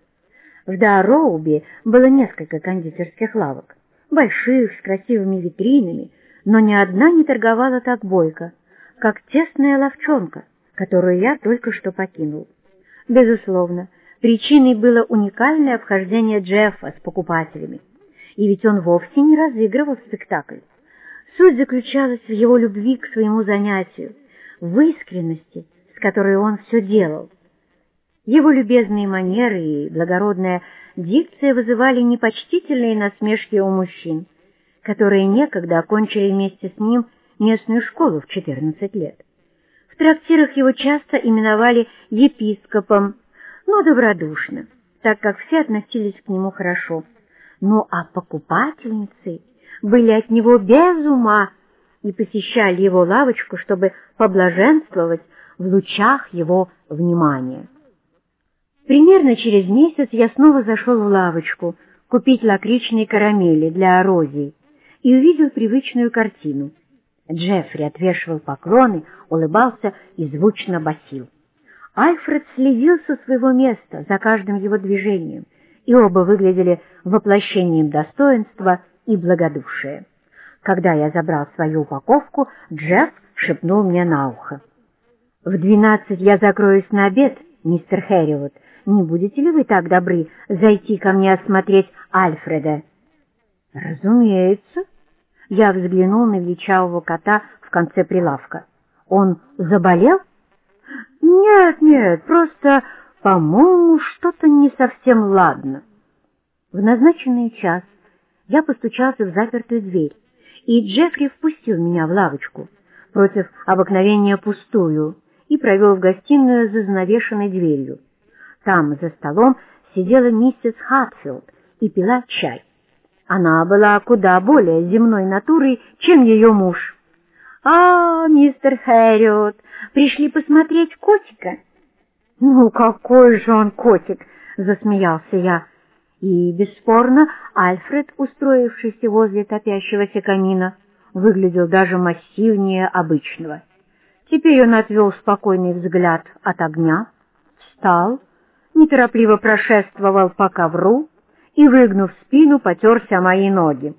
В Дароуби было несколько кондитерских лавок, больших, с красивыми витринами, но ни одна не торговала так бойко, как тесная ловчонка, которую я только что покинул. Безусловно, причиной было уникальное обхождение Джеффа с покупателями, и ведь он вовсе не разыгрывал спектакль. Суть заключалась в его любви к своему занятию, в искренности, с которой он все делал. Его любезные манеры и благородная дикция вызывали непочтительные насмешки у мужчин, которые некогда окончили вместе с ним местную школу в 14 лет. В трактирах его часто именовали епископом, но добродушно, так как все относились к нему хорошо. Ну а покупательницы были от него без ума и посещали его лавочку, чтобы поблаженствовать в лучах его внимания. Примерно через месяц я снова зашел в лавочку купить лакричные карамели для эрозии и увидел привычную картину. Джеффри отвешивал поклоны, улыбался и звучно басил. Альфред следил со своего места за каждым его движением, и оба выглядели воплощением достоинства и благодушия. Когда я забрал свою упаковку, Джефф шепнул мне на ухо. «В двенадцать я закроюсь на обед, мистер Хэрриот. Не будете ли вы так добры зайти ко мне осмотреть Альфреда?» «Разумеется». Я взглянул на величавого кота в конце прилавка. «Он заболел?» «Нет, нет, просто, по-моему, что-то не совсем ладно». В назначенный час я постучался в запертую дверь, и Джеффри впустил меня в лавочку, против обыкновения пустую, и провел в гостиную за занавешенной дверью. Там, за столом, сидела миссис Хатфилд и пила чай. Она была куда более земной натурой, чем ее муж. «А, мистер Хэрриот, пришли посмотреть котика?» «Ну, какой же он котик!» — засмеялся я. И, бесспорно, Альфред, устроившийся возле топящегося камина, выглядел даже массивнее обычного. Теперь он отвел спокойный взгляд от огня, встал, неторопливо прошествовал по ковру и, выгнув спину, потерся о мои ноги.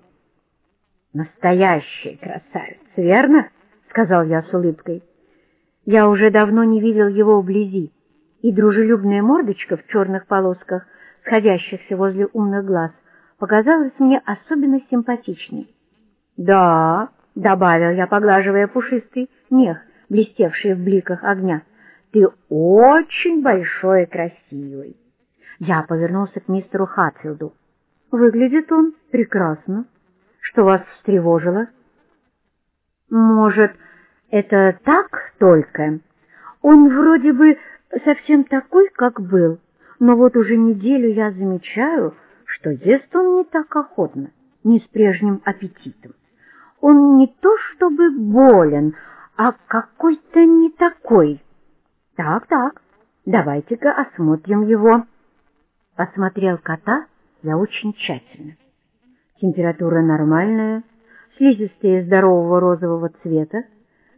«Настоящий красавец, верно?» — сказал я с улыбкой. Я уже давно не видел его вблизи, и дружелюбная мордочка в черных полосках, сходящихся возле умных глаз, показалась мне особенно симпатичной. «Да», — добавил я, поглаживая пушистый мех, блестевший в бликах огня, — «ты очень большой и красивый». Я повернулся к мистеру Хатфилду. «Выглядит он прекрасно». Что вас встревожило? Может, это так только? Он вроде бы совсем такой, как был, но вот уже неделю я замечаю, что ест он не так охотно, не с прежним аппетитом. Он не то чтобы болен, а какой-то не такой. Так-так, давайте-ка осмотрим его. Осмотрел кота я очень тщательно. Температура нормальная, слизистые здорового розового цвета.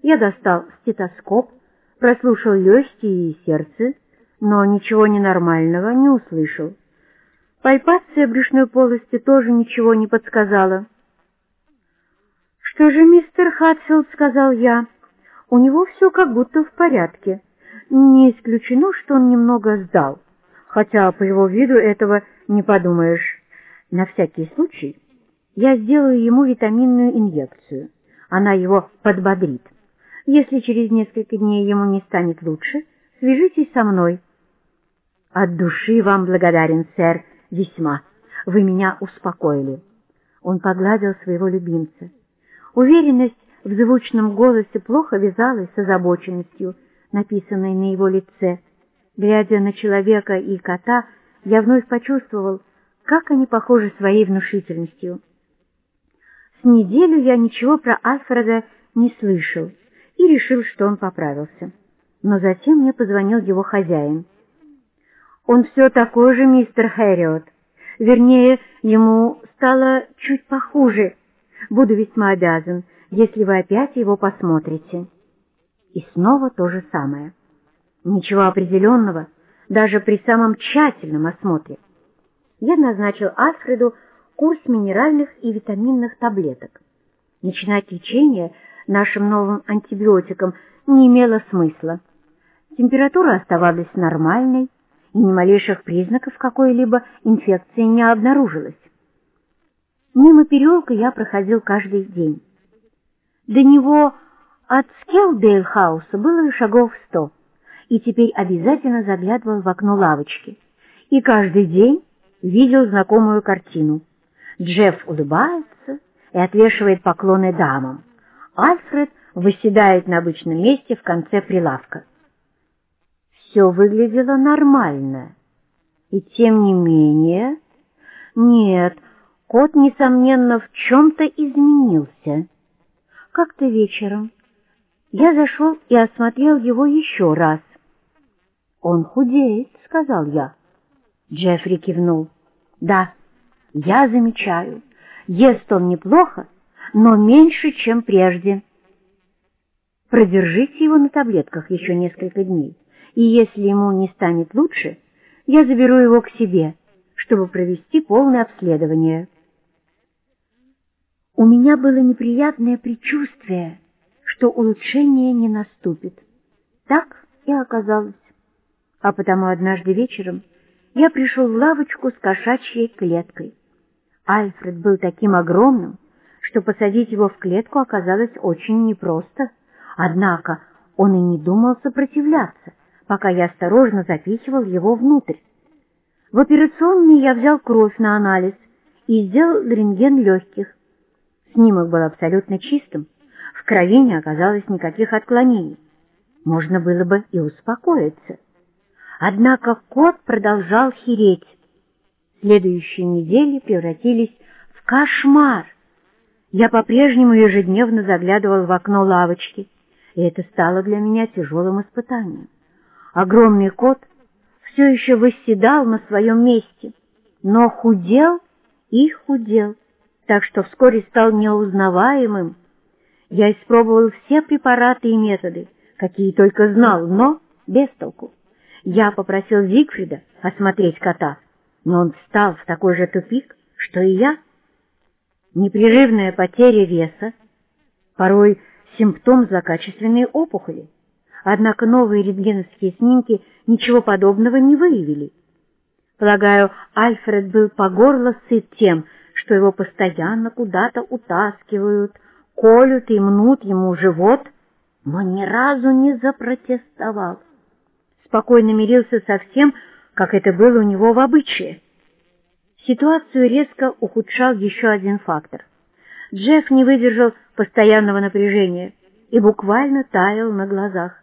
Я достал стетоскоп, прослушал легкие и сердце, но ничего ненормального не услышал. Пальпация брюшной полости тоже ничего не подсказала. «Что же, мистер Хатфилд, — сказал я, — у него все как будто в порядке. Не исключено, что он немного сдал, хотя по его виду этого не подумаешь. На всякий случай я сделаю ему витаминную инъекцию. Она его подбодрит. Если через несколько дней ему не станет лучше, свяжитесь со мной. От души вам благодарен, сэр, весьма. Вы меня успокоили. Он погладил своего любимца. Уверенность в звучном голосе плохо вязалась с озабоченностью, написанной на его лице. Глядя на человека и кота, я вновь почувствовал, как они похожи своей внушительностью. С неделю я ничего про Альфреда не слышал и решил, что он поправился. Но затем мне позвонил его хозяин. «Он все такой же, мистер Хэриот. Вернее, ему стало чуть похуже. Буду весьма обязан, если вы опять его посмотрите». И снова то же самое. Ничего определенного, даже при самом тщательном осмотре. Я назначил Альфреду курс минеральных и витаминных таблеток. Начинать лечение нашим новым антибиотиком не имело смысла. Температура оставалась нормальной, и ни малейших признаков какой-либо инфекции не обнаружилось. Мимо переулка я проходил каждый день. До него от Скелдейл-хауса было шагов сто, и теперь обязательно заглядывал в окно лавочки. И каждый день видел знакомую картину. Джефф улыбается и отвешивает поклоны дамам. Альфред выседает на обычном месте в конце прилавка. Все выглядело нормально. И тем не менее... Нет, кот, несомненно, в чем-то изменился. Как-то вечером я зашел и осмотрел его еще раз. «Он худеет», — сказал я. Джеффри кивнул. «Да, я замечаю. Ест он неплохо, но меньше, чем прежде. Продержите его на таблетках еще несколько дней, и если ему не станет лучше, я заберу его к себе, чтобы провести полное обследование». У меня было неприятное предчувствие, что улучшение не наступит. Так и оказалось. А потому однажды вечером я пришел в лавочку с кошачьей клеткой. Альфред был таким огромным, что посадить его в клетку оказалось очень непросто. Однако он и не думал сопротивляться, пока я осторожно запихивал его внутрь. В операционной я взял кровь на анализ и сделал рентген легких. Снимок был абсолютно чистым, в крови не оказалось никаких отклонений. Можно было бы и успокоиться. Однако кот продолжал хереть. Следующие недели превратились в кошмар. Я по-прежнему ежедневно заглядывал в окно лавочки, и это стало для меня тяжелым испытанием. Огромный кот все еще восседал на своем месте, но худел и худел, так что вскоре стал неузнаваемым. Я испробовал все препараты и методы, какие только знал, но без толку. Я попросил Зигфрида осмотреть кота, но он встал в такой же тупик, что и я. Непрерывная потеря веса, порой симптом злокачественной опухоли. Однако новые рентгеновские снимки ничего подобного не выявили. Полагаю, Альфред был по горло сыт тем, что его постоянно куда-то утаскивают, колют и мнут ему живот, но ни разу не запротестовал. Спокойно мирился со всем, как это было у него в обычае. Ситуацию резко ухудшал еще один фактор. Джефф не выдержал постоянного напряжения и буквально таял на глазах.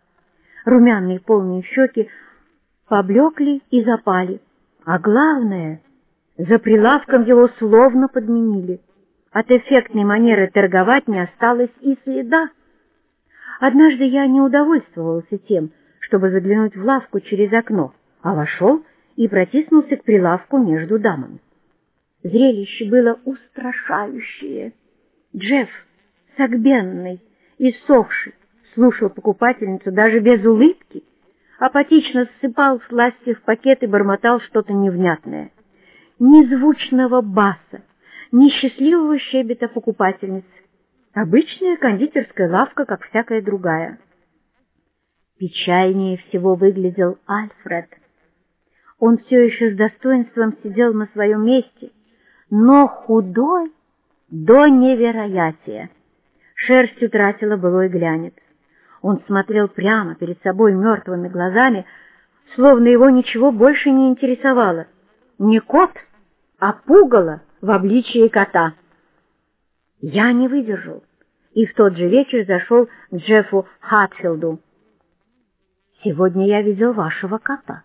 Румяные полные щеки поблекли и запали, а главное, за прилавком его словно подменили. От эффектной манеры торговать не осталось и следа. Однажды я не удовольствовался тем, чтобы заглянуть в лавку через окно, а вошел и протиснулся к прилавку между дамами. Зрелище было устрашающее. Джефф, согбенный и сохший, слушал покупательницу даже без улыбки, апатично ссыпал сласти в пакет и бормотал что-то невнятное. Ни звучного баса, ни счастливого щебета покупательницы. Обычная кондитерская лавка, как всякая другая. Печальнее всего выглядел Альфред. Он все еще с достоинством сидел на своем месте, но худой до невероятия. Шерсть утратила былой глянец. Он смотрел прямо перед собой мертвыми глазами, словно его ничего больше не интересовало. Не кот, а пугало в обличии кота. Я не выдержал, и в тот же вечер зашел к Джеффу Хатфилду. «Сегодня я видел вашего кота.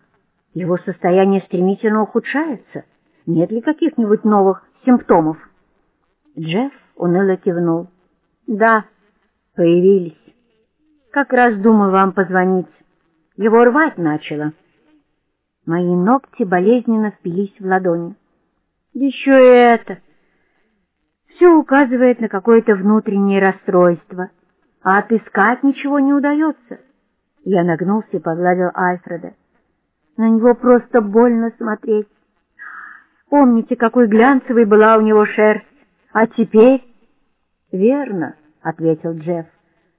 Его состояние стремительно ухудшается. Нет ли каких-нибудь новых симптомов?» Джефф уныло кивнул. «Да, Появились. Как раз думал вам позвонить. Его рвать начало. Мои ногти болезненно впились в ладони. Еще и это. Все указывает на какое-то внутреннее расстройство, а отыскать ничего не удается. Я нагнулся и погладил Альфреда. На него просто больно смотреть. Помните, какой глянцевой была у него шерсть? А теперь... Верно, ответил Джефф.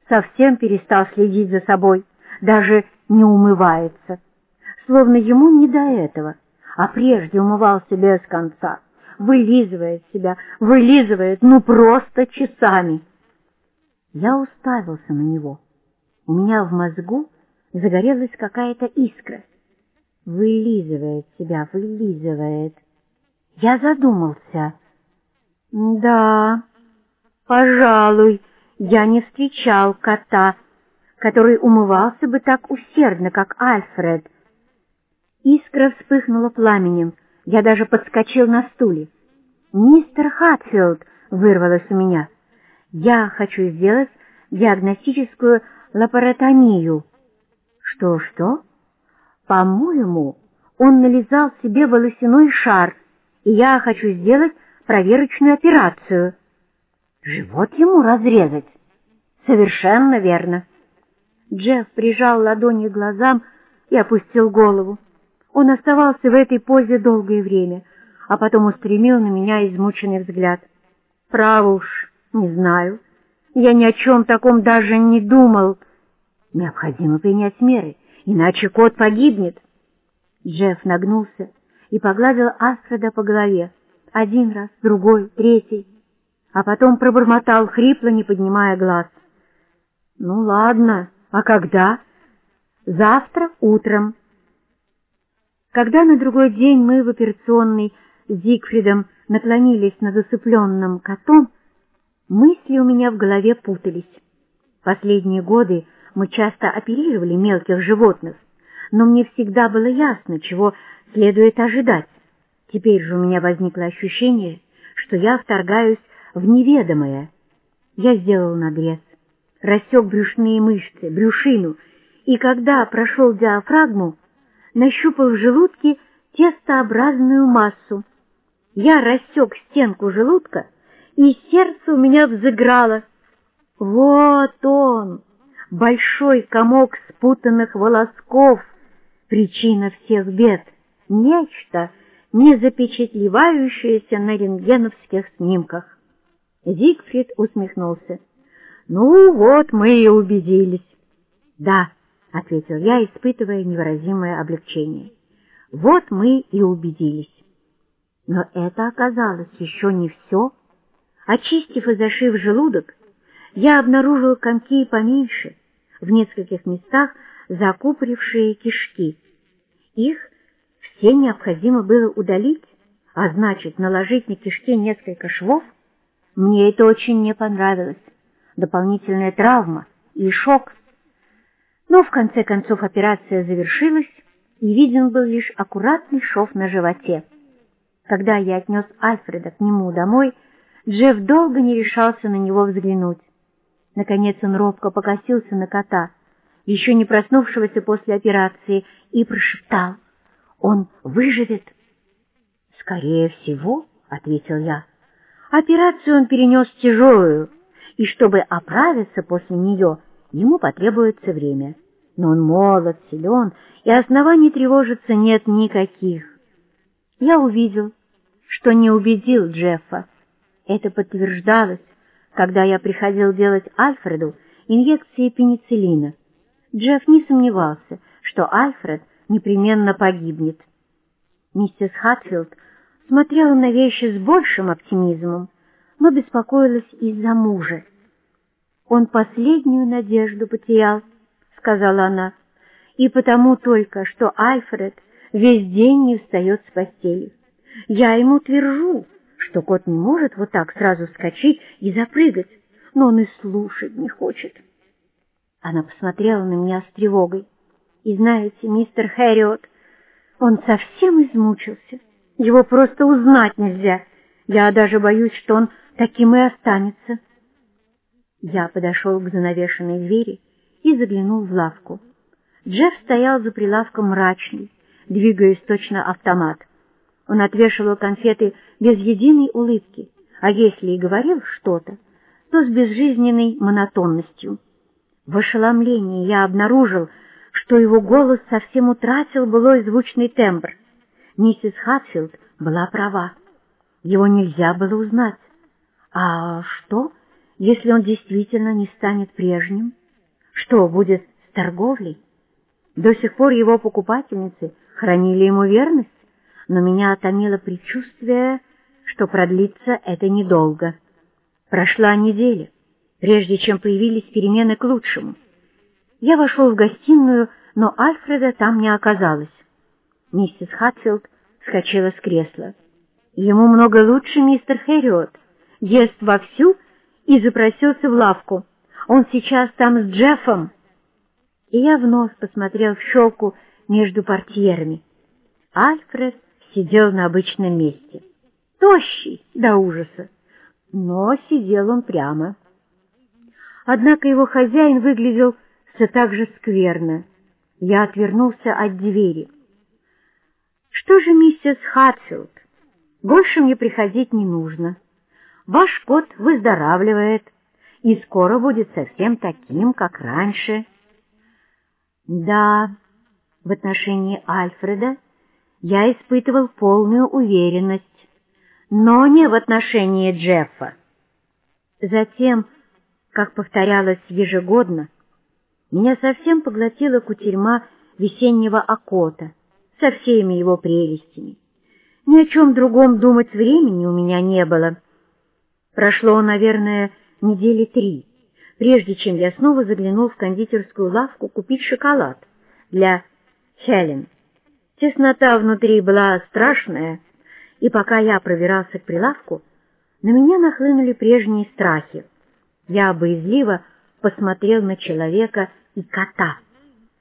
Совсем перестал следить за собой, даже не умывается. Словно ему не до этого, а прежде умывался без конца, вылизывает себя, вылизывает, ну просто часами. Я уставился на него. У меня в мозгу загорелась какая-то искра. Вылизывает себя, вылизывает. Я задумался. Да, пожалуй, я не встречал кота, который умывался бы так усердно, как Альфред. Искра вспыхнула пламенем. Я даже подскочил на стуле. «Мистер Хатфилд!» — вырвалось у меня. «Я хочу сделать диагностическую лапаротомию». «Что-что?» «По-моему, он нализал себе волосяной шар, и я хочу сделать проверочную операцию». «Живот ему разрезать?» «Совершенно верно». Джефф прижал ладони к глазам и опустил голову. Он оставался в этой позе долгое время, а потом устремил на меня измученный взгляд. «Право уж, не знаю. Я ни о чем таком даже не думал. Необходимо принять меры, иначе кот погибнет». Джефф нагнулся и погладил Астрода по голове. Один раз, другой, третий. А потом пробормотал хрипло, не поднимая глаз. «Ну ладно, а когда?» «Завтра утром». Когда на другой день мы в операционной с Зигфридом наклонились над усыпленным котом, мысли у меня в голове путались. Последние годы мы часто оперировали мелких животных, но мне всегда было ясно, чего следует ожидать. Теперь же у меня возникло ощущение, что я вторгаюсь в неведомое. Я сделал надрез, рассек брюшные мышцы, брюшину, и когда прошел диафрагму, нащупал в желудке тестообразную массу. Я рассек стенку желудка, и сердце у меня взыграло. Вот он, большой комок спутанных волосков, причина всех бед, нечто, не запечатлевающееся на рентгеновских снимках. Зигфрид усмехнулся. «Ну вот, мы и убедились». «Да», — ответил я, испытывая невыразимое облегчение. Вот мы и убедились. Но это оказалось еще не все. Очистив и зашив желудок, я обнаружил комки поменьше, в нескольких местах закупорившие кишки. Их все необходимо было удалить, а значит, наложить на кишки несколько швов. Мне это очень не понравилось. Дополнительная травма и шок — но в конце концов операция завершилась, и виден был лишь аккуратный шов на животе. Когда я отнес Альфреда к нему домой, Джефф долго не решался на него взглянуть. Наконец он робко покосился на кота, еще не проснувшегося после операции, и прошептал, «Он выживет?» «Скорее всего», — ответил я, — «операцию он перенес тяжелую, и чтобы оправиться после нее, ему потребуется время. Но он молод, силен, и оснований тревожиться нет никаких. Я увидел, что не убедил Джеффа. Это подтверждалось, когда я приходил делать Альфреду инъекции пенициллина. Джефф не сомневался, что Альфред непременно погибнет. Миссис Хатфилд смотрела на вещи с большим оптимизмом, но беспокоилась из-за мужа. Он последнюю надежду потерял, сказала она, и потому только, что Альфред весь день не встает с постели. Я ему твержу, что кот не может вот так сразу вскочить и запрыгать, но он и слушать не хочет. Она посмотрела на меня с тревогой. И знаете, мистер Хэриот, он совсем измучился. Его просто узнать нельзя. Я даже боюсь, что он таким и останется. Я подошел к занавешенной двери и заглянул в лавку. Джефф стоял за прилавком мрачный, двигаясь точно автомат. Он отвешивал конфеты без единой улыбки, а если и говорил что-то, то с безжизненной монотонностью. В ошеломлении я обнаружил, что его голос совсем утратил былой звучный тембр. Миссис Хатфилд была права. Его нельзя было узнать. А что, если он действительно не станет прежним? Что будет с торговлей? До сих пор его покупательницы хранили ему верность, но меня отомило предчувствие, что продлится это недолго. Прошла неделя, прежде чем появились перемены к лучшему. Я вошел в гостиную, но Альфреда там не оказалось. Миссис Хатфилд вскочила с кресла. Ему много лучше, мистер Хэриот. Ест вовсю и запросился в лавку. Он сейчас там с Джеффом. И я вновь посмотрел в щелку между портьерами. Альфред сидел на обычном месте. Тощий до ужаса, но сидел он прямо. Однако его хозяин выглядел все так же скверно. Я отвернулся от двери. «Что же, миссис Хатфилд, больше мне приходить не нужно. Ваш кот выздоравливает и скоро будет совсем таким, как раньше». Да, в отношении Альфреда я испытывал полную уверенность, но не в отношении Джеффа. Затем, как повторялось ежегодно, меня совсем поглотила кутерьма весеннего окота со всеми его прелестями. Ни о чем другом думать времени у меня не было. Прошло, наверное, недели три, прежде чем я снова заглянул в кондитерскую лавку купить шоколад для Хелен. Теснота внутри была страшная, и пока я пробирался к прилавку, на меня нахлынули прежние страхи. Я боязливо посмотрел на человека и кота.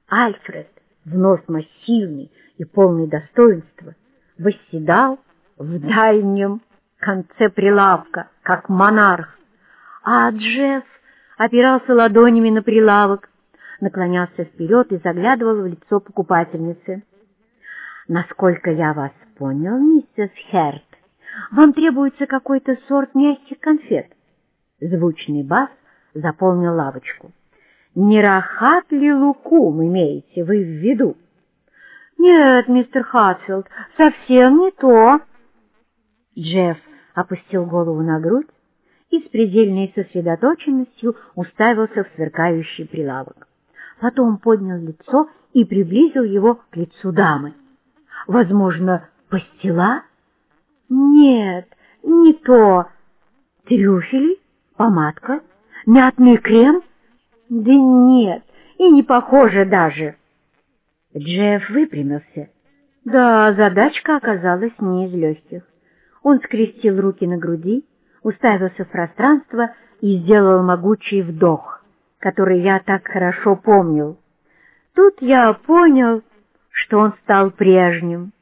Альфред, вновь массивный и полный достоинства, восседал в дальнем конце прилавка, как монарх, а Джефф опирался ладонями на прилавок, наклонялся вперед и заглядывал в лицо покупательницы. «Насколько я вас понял, миссис Херт, вам требуется какой-то сорт мягких конфет?» Звучный бас заполнил лавочку. «Не рахат ли лукум имеете вы в виду?» «Нет, мистер Хатфилд, совсем не то». Джефф опустил голову на грудь и с предельной сосредоточенностью уставился в сверкающий прилавок. Потом поднял лицо и приблизил его к лицу дамы. «Возможно, пастила?» «Нет, не то. Трюфели? Помадка? Мятный крем?» «Да нет, и не похоже даже». Джефф выпрямился. Да, задачка оказалась не из легких. Он скрестил руки на груди, уставился в пространство и сделал могучий вдох, который я так хорошо помнил. Тут я понял, что он стал прежним.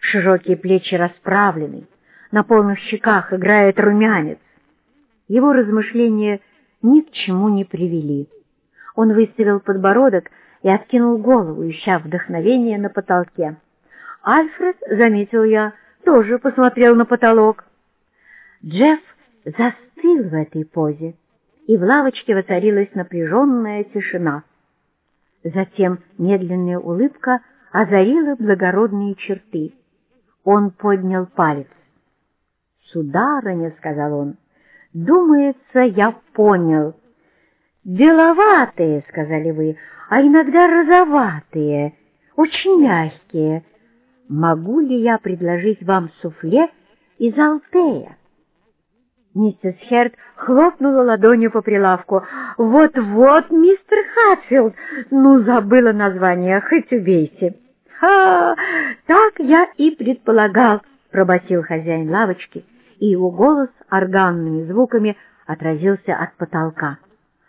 Широкие плечи расправлены, на полных щеках играет румянец. Его размышления ни к чему не привели. Он выставил подбородок и откинул голову, ища вдохновение на потолке. Альфред, заметил я, тоже посмотрел на потолок. Джефф застыл в этой позе, и в лавочке воцарилась напряженная тишина. Затем медленная улыбка озарила благородные черты. Он поднял палец. «Сударыня», — сказал он, — «думается, я понял». «Беловатые», — сказали вы, — «а иногда розоватые, очень мягкие. Могу ли я предложить вам суфле из Алтея?» Миссис Херт хлопнула ладонью по прилавку. «Вот-вот, мистер Хатфилд! Ну, забыла название, хоть убейте!» «Ха! Так я и предполагал!» — пробасил хозяин лавочки, и его голос органными звуками отразился от потолка.